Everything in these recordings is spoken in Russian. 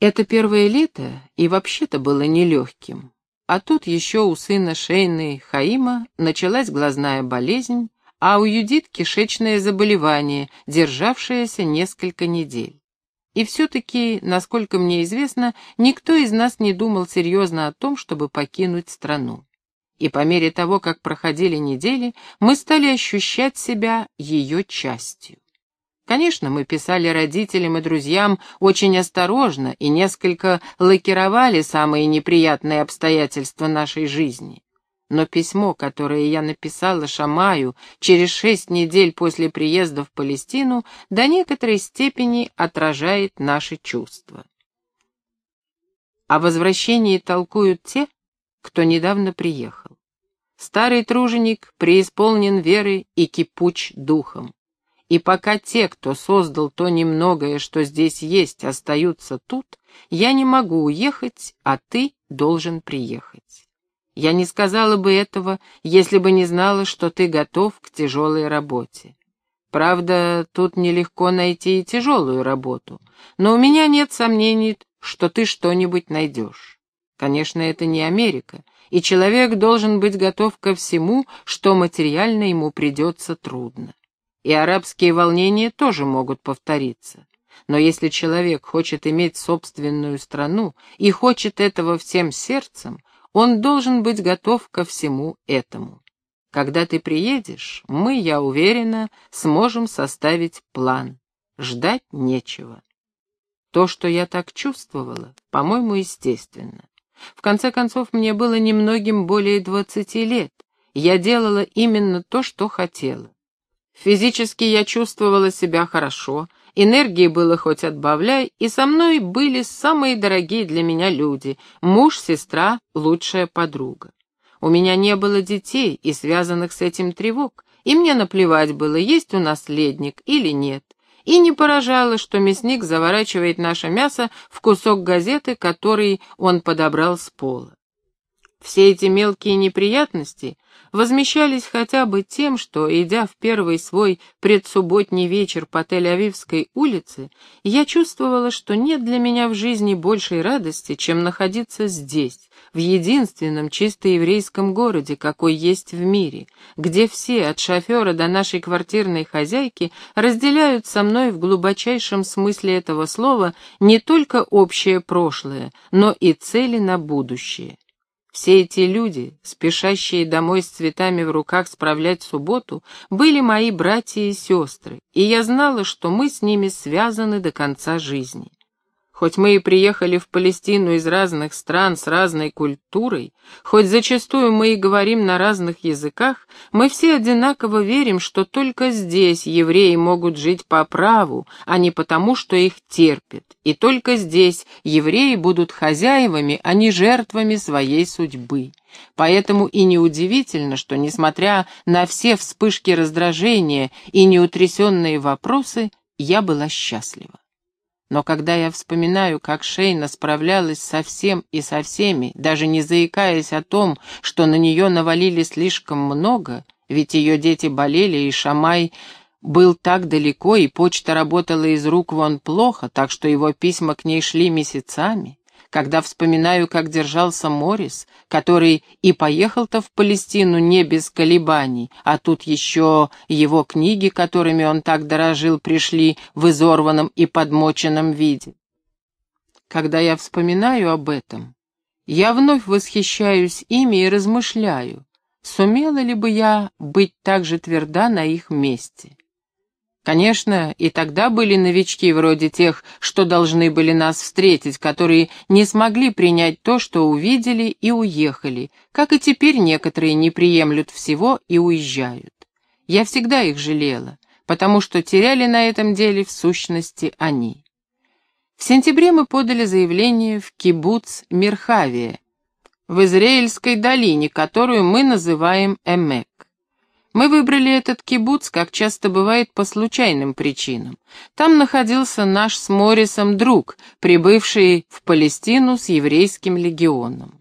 Это первое лето и вообще-то было нелегким. А тут еще у сына Шейны Хаима началась глазная болезнь, а у Юдит кишечное заболевание, державшееся несколько недель. И все-таки, насколько мне известно, никто из нас не думал серьезно о том, чтобы покинуть страну. И по мере того, как проходили недели, мы стали ощущать себя ее частью. Конечно, мы писали родителям и друзьям очень осторожно и несколько лакировали самые неприятные обстоятельства нашей жизни. Но письмо, которое я написала Шамаю через шесть недель после приезда в Палестину, до некоторой степени отражает наши чувства. О возвращении толкуют те, кто недавно приехал. Старый труженик преисполнен веры и кипуч духом. И пока те, кто создал то немногое, что здесь есть, остаются тут, я не могу уехать, а ты должен приехать. Я не сказала бы этого, если бы не знала, что ты готов к тяжелой работе. Правда, тут нелегко найти и тяжелую работу, но у меня нет сомнений, что ты что-нибудь найдешь. Конечно, это не Америка, и человек должен быть готов ко всему, что материально ему придется трудно. И арабские волнения тоже могут повториться. Но если человек хочет иметь собственную страну и хочет этого всем сердцем, он должен быть готов ко всему этому. Когда ты приедешь, мы, я уверена, сможем составить план. Ждать нечего. То, что я так чувствовала, по-моему, естественно. В конце концов, мне было немногим более двадцати лет. Я делала именно то, что хотела. Физически я чувствовала себя хорошо, энергии было хоть отбавляй, и со мной были самые дорогие для меня люди — муж, сестра, лучшая подруга. У меня не было детей и связанных с этим тревог, и мне наплевать было, есть у наследник или нет. И не поражало, что мясник заворачивает наше мясо в кусок газеты, который он подобрал с пола. Все эти мелкие неприятности возмещались хотя бы тем, что, идя в первый свой предсубботний вечер по Тель-Авивской улице, я чувствовала, что нет для меня в жизни большей радости, чем находиться здесь, в единственном чисто еврейском городе, какой есть в мире, где все, от шофера до нашей квартирной хозяйки, разделяют со мной в глубочайшем смысле этого слова не только общее прошлое, но и цели на будущее. Все эти люди, спешащие домой с цветами в руках справлять субботу, были мои братья и сестры, и я знала, что мы с ними связаны до конца жизни. Хоть мы и приехали в Палестину из разных стран с разной культурой, хоть зачастую мы и говорим на разных языках, мы все одинаково верим, что только здесь евреи могут жить по праву, а не потому, что их терпят, и только здесь евреи будут хозяевами, а не жертвами своей судьбы. Поэтому и неудивительно, что, несмотря на все вспышки раздражения и неутрясенные вопросы, я была счастлива. Но когда я вспоминаю, как Шейна справлялась со всем и со всеми, даже не заикаясь о том, что на нее навалили слишком много, ведь ее дети болели, и Шамай был так далеко, и почта работала из рук вон плохо, так что его письма к ней шли месяцами, когда вспоминаю, как держался Морис, который и поехал-то в Палестину не без колебаний, а тут еще его книги, которыми он так дорожил, пришли в изорванном и подмоченном виде. Когда я вспоминаю об этом, я вновь восхищаюсь ими и размышляю, сумела ли бы я быть так же тверда на их месте. Конечно, и тогда были новички вроде тех, что должны были нас встретить, которые не смогли принять то, что увидели, и уехали, как и теперь некоторые не приемлют всего и уезжают. Я всегда их жалела, потому что теряли на этом деле в сущности они. В сентябре мы подали заявление в кибуц Мирхавия, в Израильской долине, которую мы называем Эмек. Мы выбрали этот кибуц, как часто бывает, по случайным причинам. Там находился наш с Морисом друг, прибывший в Палестину с еврейским легионом.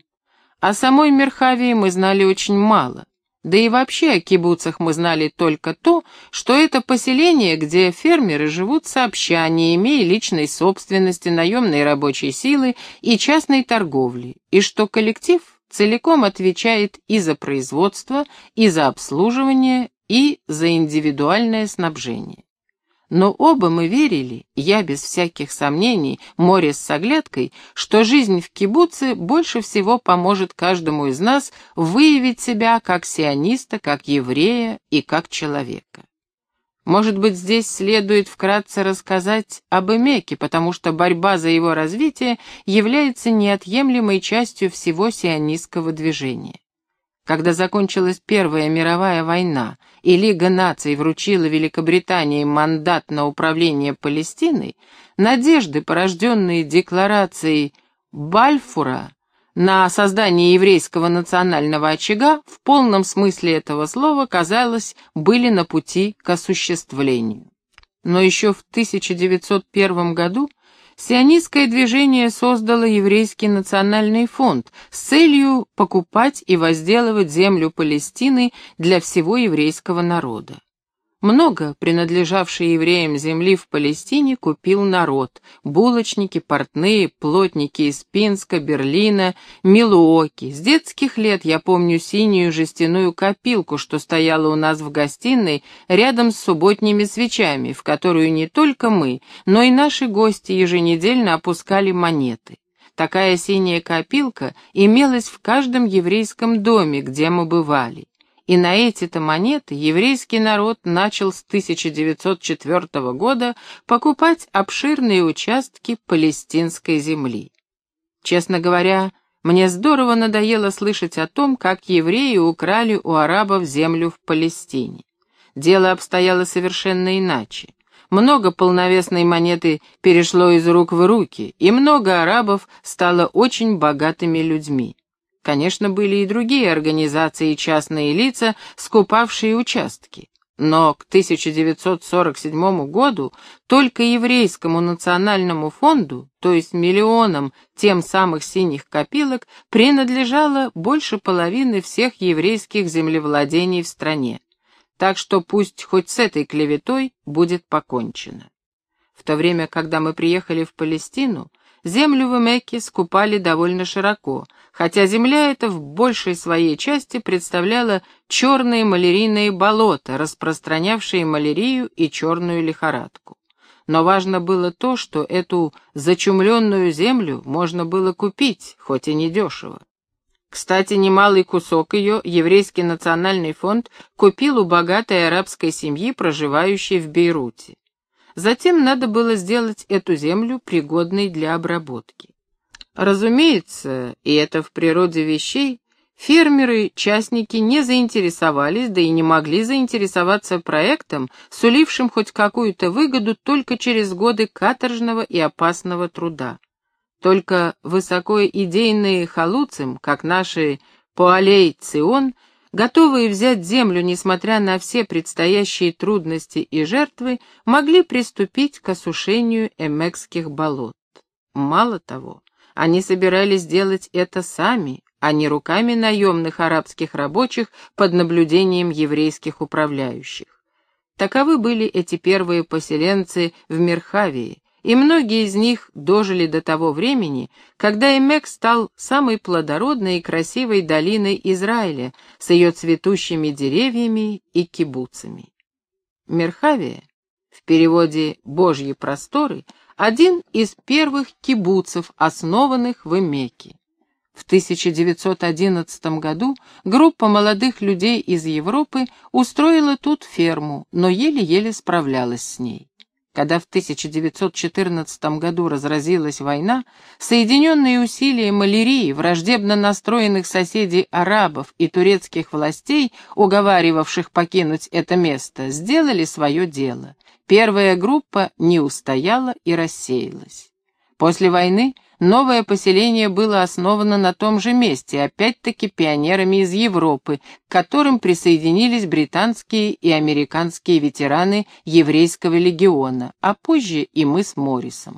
О самой Мерхавии мы знали очень мало. Да и вообще о кибуцах мы знали только то, что это поселение, где фермеры живут сообща, не имея личной собственности, наемной рабочей силы и частной торговли, и что коллектив целиком отвечает и за производство, и за обслуживание, и за индивидуальное снабжение. Но оба мы верили, я без всяких сомнений, море с оглядкой, что жизнь в кибуце больше всего поможет каждому из нас выявить себя как сиониста, как еврея и как человека. Может быть, здесь следует вкратце рассказать об Эмеке, потому что борьба за его развитие является неотъемлемой частью всего сионистского движения. Когда закончилась Первая мировая война, и Лига наций вручила Великобритании мандат на управление Палестиной, надежды, порожденные декларацией Бальфура на создание еврейского национального очага, в полном смысле этого слова, казалось, были на пути к осуществлению. Но еще в 1901 году Сионистское движение создало еврейский национальный фонд с целью покупать и возделывать землю Палестины для всего еврейского народа. Много принадлежавшей евреям земли в Палестине купил народ. Булочники, портные, плотники из Пинска, Берлина, Милуоки. С детских лет я помню синюю жестяную копилку, что стояла у нас в гостиной рядом с субботними свечами, в которую не только мы, но и наши гости еженедельно опускали монеты. Такая синяя копилка имелась в каждом еврейском доме, где мы бывали. И на эти-то монеты еврейский народ начал с 1904 года покупать обширные участки палестинской земли. Честно говоря, мне здорово надоело слышать о том, как евреи украли у арабов землю в Палестине. Дело обстояло совершенно иначе. Много полновесной монеты перешло из рук в руки, и много арабов стало очень богатыми людьми. Конечно, были и другие организации и частные лица, скупавшие участки. Но к 1947 году только еврейскому национальному фонду, то есть миллионам тем самых синих копилок, принадлежало больше половины всех еврейских землевладений в стране. Так что пусть хоть с этой клеветой будет покончено. В то время, когда мы приехали в Палестину, Землю в Эмеке скупали довольно широко, хотя земля эта в большей своей части представляла черные малярийные болота, распространявшие малярию и черную лихорадку. Но важно было то, что эту зачумленную землю можно было купить, хоть и недешево. Кстати, немалый кусок ее еврейский национальный фонд купил у богатой арабской семьи, проживающей в Бейруте. Затем надо было сделать эту землю пригодной для обработки. Разумеется, и это в природе вещей, фермеры-частники не заинтересовались, да и не могли заинтересоваться проектом, сулившим хоть какую-то выгоду только через годы каторжного и опасного труда. Только высоко идейные халуцим, как наши Пуалей Цион, готовые взять землю, несмотря на все предстоящие трудности и жертвы, могли приступить к осушению эмекских болот. Мало того, они собирались делать это сами, а не руками наемных арабских рабочих под наблюдением еврейских управляющих. Таковы были эти первые поселенцы в Мерхавии, и многие из них дожили до того времени, когда Эмек стал самой плодородной и красивой долиной Израиля с ее цветущими деревьями и кибуцами. Мерхавия, в переводе «Божьи просторы», один из первых кибуцев, основанных в Эмеке. В 1911 году группа молодых людей из Европы устроила тут ферму, но еле-еле справлялась с ней. Когда в 1914 году разразилась война, соединенные усилия малярии, враждебно настроенных соседей арабов и турецких властей, уговаривавших покинуть это место, сделали свое дело. Первая группа не устояла и рассеялась. После войны Новое поселение было основано на том же месте, опять-таки пионерами из Европы, к которым присоединились британские и американские ветераны еврейского легиона, а позже и мы с Моррисом.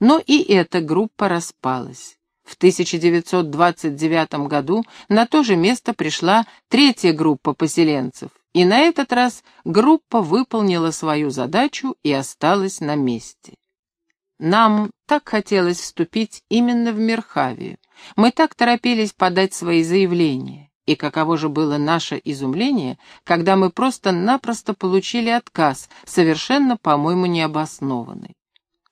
Но и эта группа распалась. В 1929 году на то же место пришла третья группа поселенцев, и на этот раз группа выполнила свою задачу и осталась на месте. Нам так хотелось вступить именно в Мерхавию. Мы так торопились подать свои заявления. И каково же было наше изумление, когда мы просто-напросто получили отказ, совершенно, по-моему, необоснованный.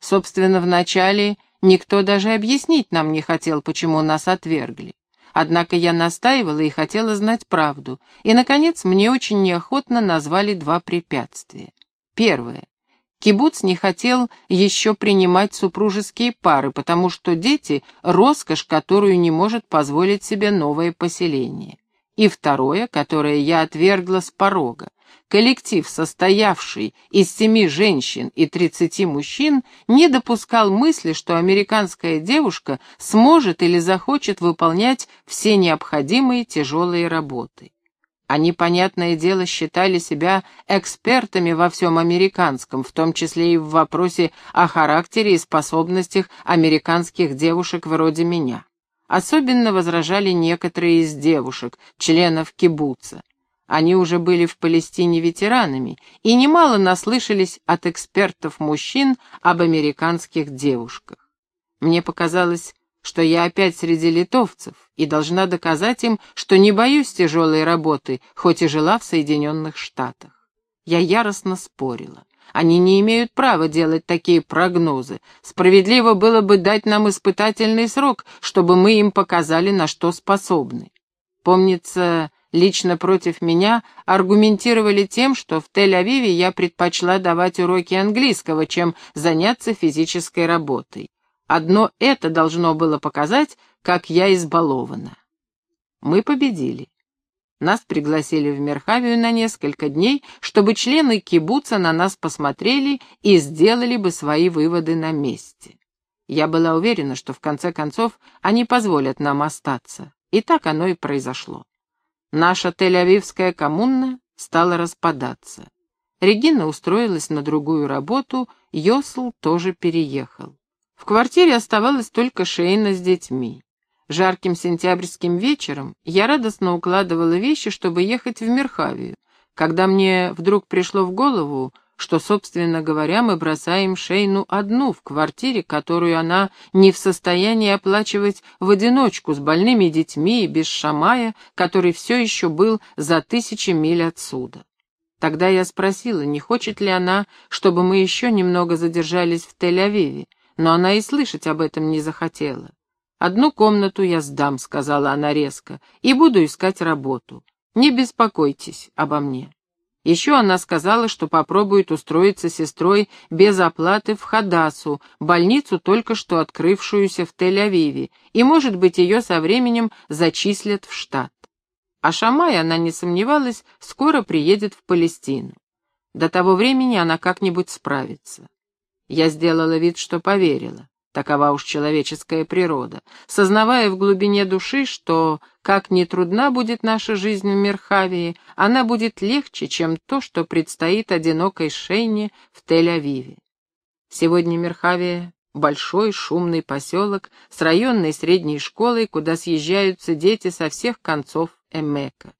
Собственно, вначале никто даже объяснить нам не хотел, почему нас отвергли. Однако я настаивала и хотела знать правду, и, наконец, мне очень неохотно назвали два препятствия. Первое. Кибуц не хотел еще принимать супружеские пары, потому что дети — роскошь, которую не может позволить себе новое поселение. И второе, которое я отвергла с порога. Коллектив, состоявший из семи женщин и тридцати мужчин, не допускал мысли, что американская девушка сможет или захочет выполнять все необходимые тяжелые работы. Они, понятное дело, считали себя экспертами во всем американском, в том числе и в вопросе о характере и способностях американских девушек вроде меня. Особенно возражали некоторые из девушек, членов кибуца. Они уже были в Палестине ветеранами и немало наслышались от экспертов-мужчин об американских девушках. Мне показалось, что я опять среди литовцев и должна доказать им, что не боюсь тяжелой работы, хоть и жила в Соединенных Штатах. Я яростно спорила. Они не имеют права делать такие прогнозы. Справедливо было бы дать нам испытательный срок, чтобы мы им показали, на что способны. Помнится, лично против меня аргументировали тем, что в Тель-Авиве я предпочла давать уроки английского, чем заняться физической работой. Одно это должно было показать, как я избалована. Мы победили. Нас пригласили в Мерхавию на несколько дней, чтобы члены кибуца на нас посмотрели и сделали бы свои выводы на месте. Я была уверена, что в конце концов они позволят нам остаться. И так оно и произошло. Наша Тель-Авивская коммуна стала распадаться. Регина устроилась на другую работу, Йосл тоже переехал. В квартире оставалась только Шейна с детьми. Жарким сентябрьским вечером я радостно укладывала вещи, чтобы ехать в Мерхавию, когда мне вдруг пришло в голову, что, собственно говоря, мы бросаем Шейну одну в квартире, которую она не в состоянии оплачивать в одиночку с больными детьми и без Шамая, который все еще был за тысячи миль отсюда. Тогда я спросила, не хочет ли она, чтобы мы еще немного задержались в Тель-Авиве, но она и слышать об этом не захотела. «Одну комнату я сдам», — сказала она резко, — «и буду искать работу. Не беспокойтесь обо мне». Еще она сказала, что попробует устроиться сестрой без оплаты в Хадасу, больницу, только что открывшуюся в Тель-Авиве, и, может быть, ее со временем зачислят в штат. А Шамай, она не сомневалась, скоро приедет в Палестину. До того времени она как-нибудь справится. Я сделала вид, что поверила. Такова уж человеческая природа. Сознавая в глубине души, что, как ни трудна будет наша жизнь в Мерхавии, она будет легче, чем то, что предстоит одинокой Шейне в Тель-Авиве. Сегодня Мерхавия — большой шумный поселок с районной средней школой, куда съезжаются дети со всех концов Эмека.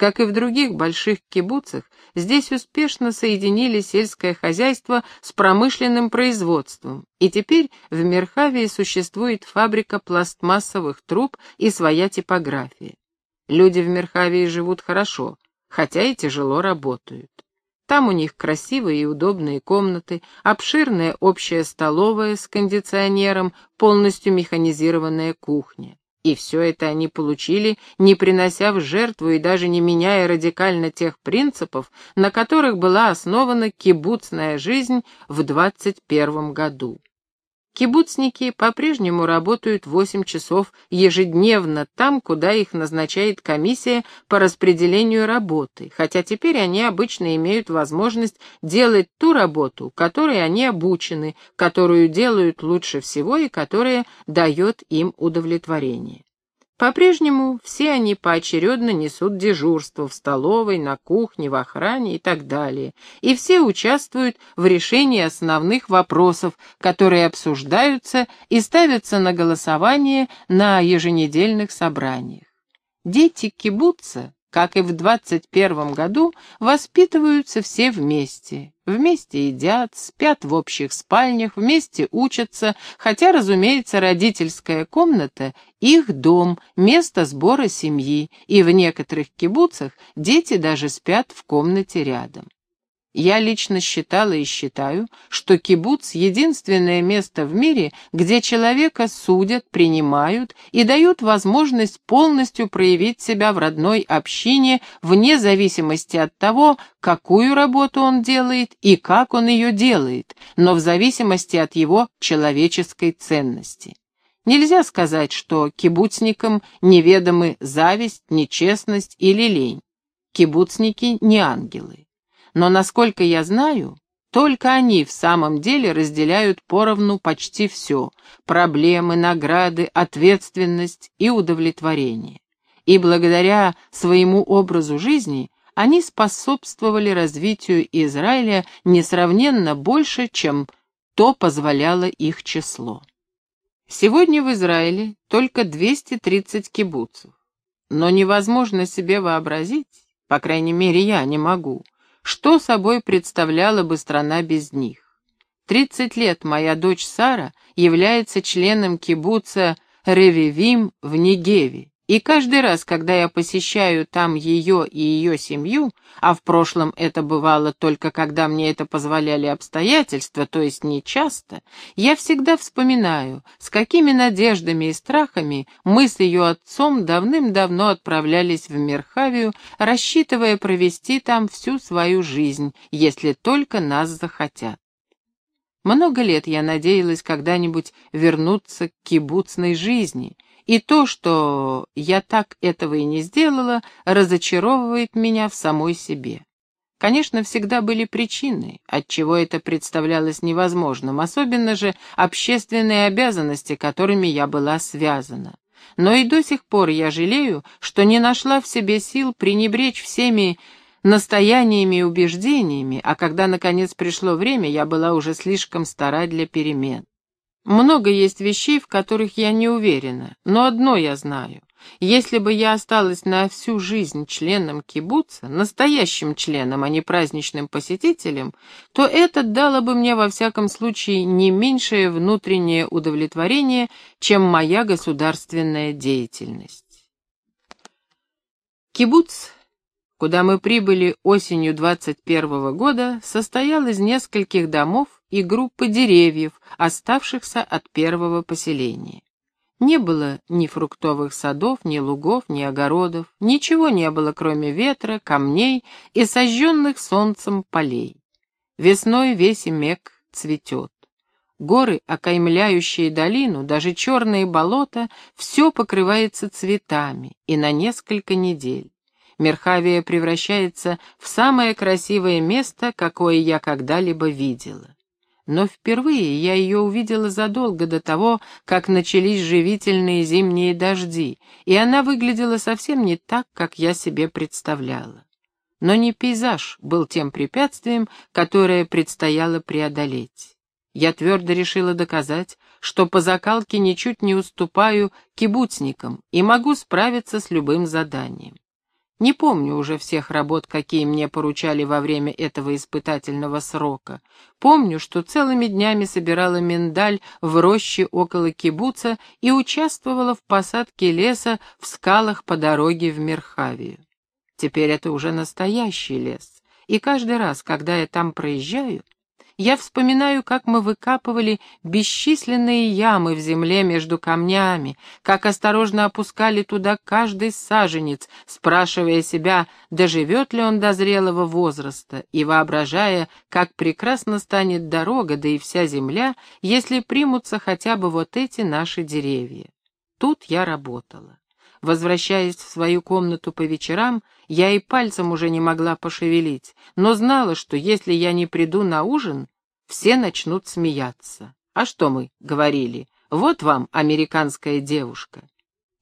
Как и в других больших кибуцах, здесь успешно соединили сельское хозяйство с промышленным производством, и теперь в Мерхавии существует фабрика пластмассовых труб и своя типография. Люди в Мерхавии живут хорошо, хотя и тяжело работают. Там у них красивые и удобные комнаты, обширная общая столовая с кондиционером, полностью механизированная кухня. И все это они получили, не принося в жертву и даже не меняя радикально тех принципов, на которых была основана кибуцная жизнь в 21 году. Кибуцники по-прежнему работают 8 часов ежедневно там, куда их назначает комиссия по распределению работы, хотя теперь они обычно имеют возможность делать ту работу, которой они обучены, которую делают лучше всего и которая дает им удовлетворение. По-прежнему все они поочередно несут дежурство в столовой, на кухне, в охране и так далее, и все участвуют в решении основных вопросов, которые обсуждаются и ставятся на голосование на еженедельных собраниях. Дети кибуца как и в двадцать первом году, воспитываются все вместе. Вместе едят, спят в общих спальнях, вместе учатся, хотя, разумеется, родительская комната — их дом, место сбора семьи, и в некоторых кибуцах дети даже спят в комнате рядом. Я лично считала и считаю, что кибуц — единственное место в мире, где человека судят, принимают и дают возможность полностью проявить себя в родной общине вне зависимости от того, какую работу он делает и как он ее делает, но в зависимости от его человеческой ценности. Нельзя сказать, что кибуцникам неведомы зависть, нечестность или лень. Кибуцники не ангелы но, насколько я знаю, только они в самом деле разделяют поровну почти все — проблемы, награды, ответственность и удовлетворение. И благодаря своему образу жизни они способствовали развитию Израиля несравненно больше, чем то позволяло их число. Сегодня в Израиле только 230 кибуцев. Но невозможно себе вообразить, по крайней мере я не могу, что собой представляла бы страна без них? Тридцать лет моя дочь Сара является членом кибуца Ревивим в Нигеве, и каждый раз, когда я посещаю там ее и ее семью, а в прошлом это бывало только когда мне это позволяли обстоятельства, то есть не часто, я всегда вспоминаю, с какими надеждами и страхами мы с ее отцом давным-давно отправлялись в Мерхавию, рассчитывая провести там всю свою жизнь, если только нас захотят. Много лет я надеялась когда-нибудь вернуться к кибуцной жизни — и то, что я так этого и не сделала, разочаровывает меня в самой себе. Конечно, всегда были причины, отчего это представлялось невозможным, особенно же общественные обязанности, которыми я была связана. Но и до сих пор я жалею, что не нашла в себе сил пренебречь всеми настояниями и убеждениями, а когда, наконец, пришло время, я была уже слишком стара для перемен. Много есть вещей, в которых я не уверена, но одно я знаю. Если бы я осталась на всю жизнь членом кибуца, настоящим членом, а не праздничным посетителем, то это дало бы мне во всяком случае не меньшее внутреннее удовлетворение, чем моя государственная деятельность. Кибуц, куда мы прибыли осенью 21 года, состоял из нескольких домов и группы деревьев, оставшихся от первого поселения. Не было ни фруктовых садов, ни лугов, ни огородов, ничего не было, кроме ветра, камней и сожженных солнцем полей. Весной весь Мек цветет. Горы, окаймляющие долину, даже черные болота, все покрывается цветами, и на несколько недель. Мерхавия превращается в самое красивое место, какое я когда-либо видела но впервые я ее увидела задолго до того, как начались живительные зимние дожди, и она выглядела совсем не так, как я себе представляла. Но не пейзаж был тем препятствием, которое предстояло преодолеть. Я твердо решила доказать, что по закалке ничуть не уступаю кибуцникам и могу справиться с любым заданием. Не помню уже всех работ, какие мне поручали во время этого испытательного срока. Помню, что целыми днями собирала миндаль в роще около кибуца и участвовала в посадке леса в скалах по дороге в Мерхавию. Теперь это уже настоящий лес, и каждый раз, когда я там проезжаю, я вспоминаю, как мы выкапывали бесчисленные ямы в земле между камнями, как осторожно опускали туда каждый саженец, спрашивая себя, доживет ли он до зрелого возраста, и воображая, как прекрасно станет дорога, да и вся земля, если примутся хотя бы вот эти наши деревья. Тут я работала. Возвращаясь в свою комнату по вечерам, я и пальцем уже не могла пошевелить, но знала, что если я не приду на ужин, все начнут смеяться. А что мы говорили? Вот вам американская девушка.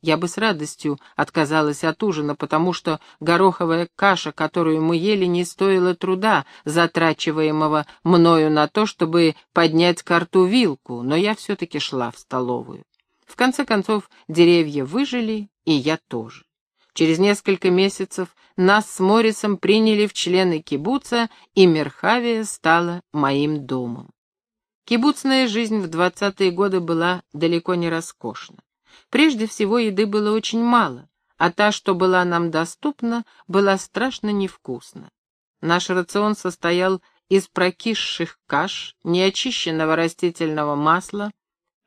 Я бы с радостью отказалась от ужина, потому что гороховая каша, которую мы ели, не стоила труда, затрачиваемого мною на то, чтобы поднять карту вилку, но я все-таки шла в столовую. В конце концов, деревья выжили, и я тоже. Через несколько месяцев нас с Морисом приняли в члены кибуца, и Мерхавия стала моим домом. Кибуцная жизнь в двадцатые годы была далеко не роскошна. Прежде всего, еды было очень мало, а та, что была нам доступна, была страшно невкусна. Наш рацион состоял из прокисших каш, неочищенного растительного масла.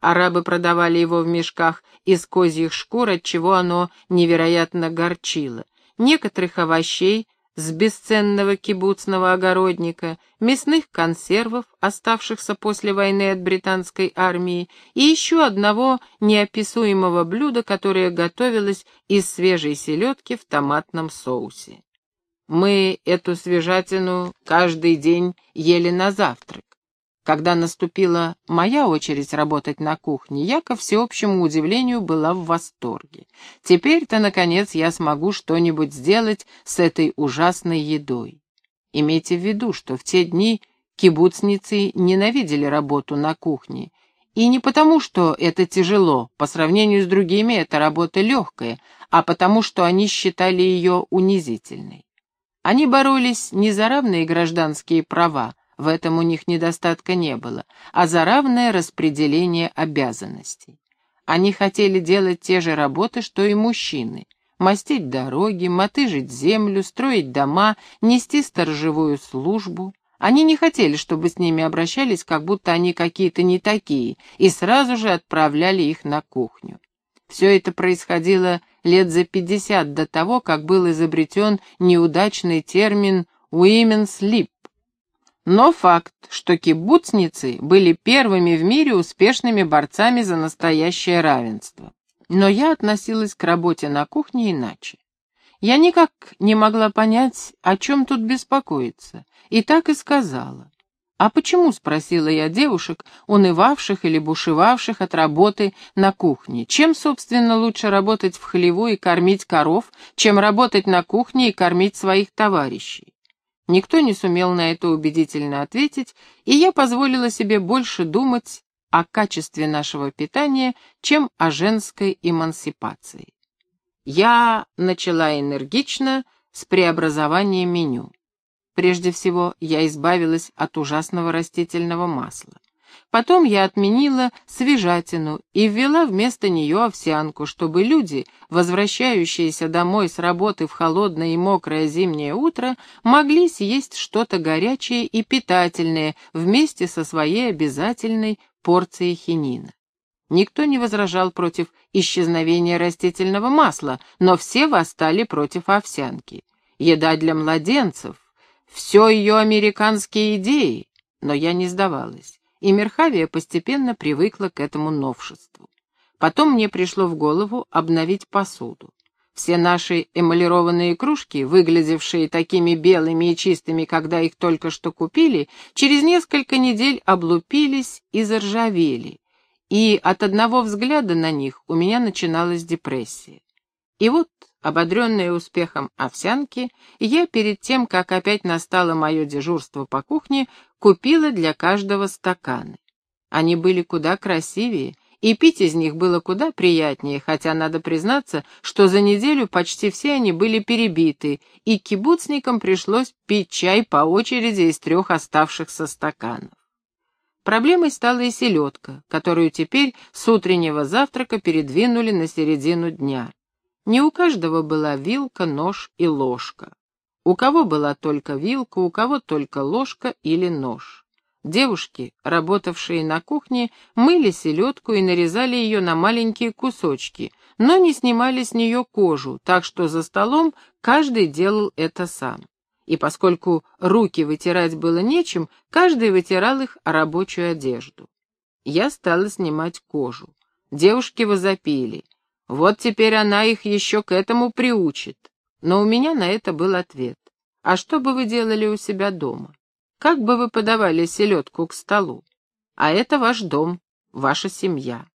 Арабы продавали его в мешках из козьих шкур, отчего оно невероятно горчило. Некоторых овощей, с бесценного кибуцного огородника, мясных консервов, оставшихся после войны от британской армии, и еще одного неописуемого блюда, которое готовилось из свежей селедки в томатном соусе. Мы эту свежатину каждый день ели на завтрак. Когда наступила моя очередь работать на кухне, я, ко всеобщему удивлению, была в восторге. Теперь-то, наконец, я смогу что-нибудь сделать с этой ужасной едой. Имейте в виду, что в те дни кибуцницы ненавидели работу на кухне. И не потому, что это тяжело, по сравнению с другими это работа легкая, а потому, что они считали ее унизительной. Они боролись не за равные гражданские права, в этом у них недостатка не было, а за равное распределение обязанностей. Они хотели делать те же работы, что и мужчины. Мастить дороги, мотыжить землю, строить дома, нести сторожевую службу. Они не хотели, чтобы с ними обращались, как будто они какие-то не такие, и сразу же отправляли их на кухню. Все это происходило лет за пятьдесят до того, как был изобретен неудачный термин «women's lip», но факт, что кибуцницы были первыми в мире успешными борцами за настоящее равенство. Но я относилась к работе на кухне иначе. Я никак не могла понять, о чем тут беспокоиться, и так и сказала. «А почему?» — спросила я девушек, унывавших или бушевавших от работы на кухне. «Чем, собственно, лучше работать в хлеву и кормить коров, чем работать на кухне и кормить своих товарищей?» Никто не сумел на это убедительно ответить, и я позволила себе больше думать о качестве нашего питания, чем о женской эмансипации. Я начала энергично с преобразования меню. Прежде всего, я избавилась от ужасного растительного масла. Потом я отменила свежатину и ввела вместо нее овсянку, чтобы люди, возвращающиеся домой с работы в холодное и мокрое зимнее утро, могли съесть что-то горячее и питательное вместе со своей обязательной порцией хинина. Никто не возражал против исчезновения растительного масла, но все восстали против овсянки. Еда для младенцев — все ее американские идеи, но я не сдавалась и Мерхавия постепенно привыкла к этому новшеству. Потом мне пришло в голову обновить посуду. Все наши эмалированные кружки, выглядевшие такими белыми и чистыми, когда их только что купили, через несколько недель облупились и заржавели, и от одного взгляда на них у меня начиналась депрессия. И вот Ободренная успехом овсянки, я перед тем, как опять настало мое дежурство по кухне, купила для каждого стаканы. Они были куда красивее, и пить из них было куда приятнее, хотя надо признаться, что за неделю почти все они были перебиты, и кибуцникам пришлось пить чай по очереди из трех оставшихся стаканов. Проблемой стала и селедка, которую теперь с утреннего завтрака передвинули на середину дня. Не у каждого была вилка, нож и ложка. У кого была только вилка, у кого только ложка или нож. Девушки, работавшие на кухне, мыли селедку и нарезали ее на маленькие кусочки, но не снимали с нее кожу, так что за столом каждый делал это сам. И поскольку руки вытирать было нечем, каждый вытирал их рабочую одежду. Я стала снимать кожу. Девушки возопили. Вот теперь она их еще к этому приучит. Но у меня на это был ответ. А что бы вы делали у себя дома? Как бы вы подавали селедку к столу? А это ваш дом, ваша семья.